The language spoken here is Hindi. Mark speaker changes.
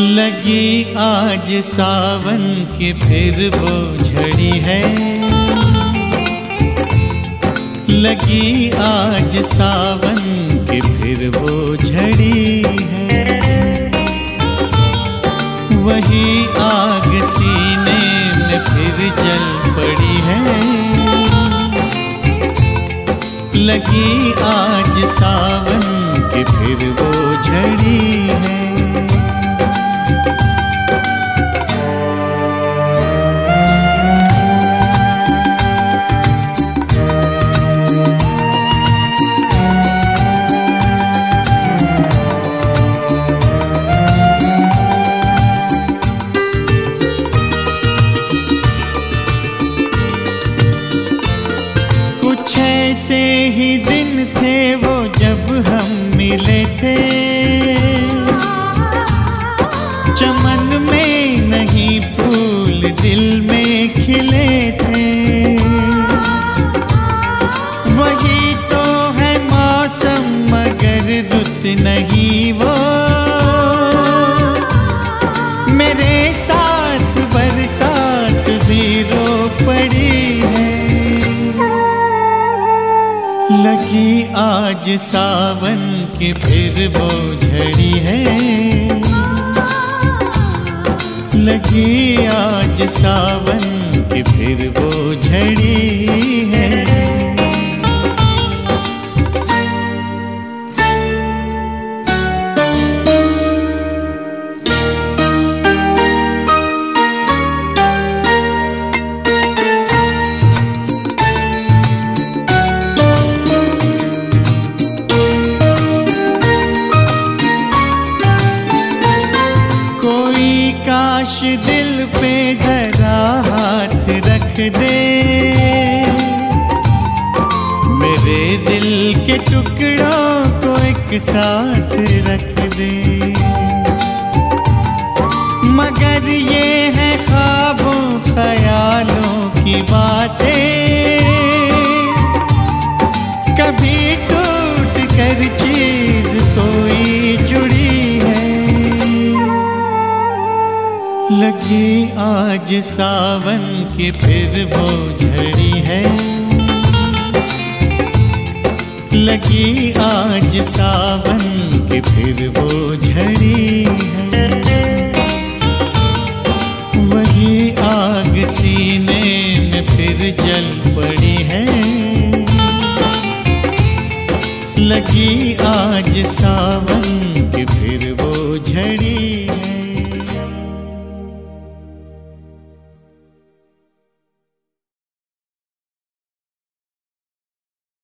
Speaker 1: लगी आज सावन की फिर वो झड़ी है। लगी आज सावन की फिर वो झड़ी है। वही आग सीने में फिर जल पड़ी है। लगी आज सावन की फिर वो झड़ी ऐसे ही दिन थे वो जब हम मिले थे। चमन लगी आज सावन की फिर वो झड़ी है। लगी आज सावन की फिर वो झड़ी है। काश दिल पे जरा हाथ रख दे। मेरे दिल के टुकड़ों को एक साथ रख दे। मगर ये है ख्वाबों, ख्यालों की बातें। लगी आज सावन की फिर वो झड़ी है। लगी आज सावन की फिर वो झड़ी है। वही आग सीने में फिर जल पड़ी है। लगी आज सावन की फिर वो झड़ी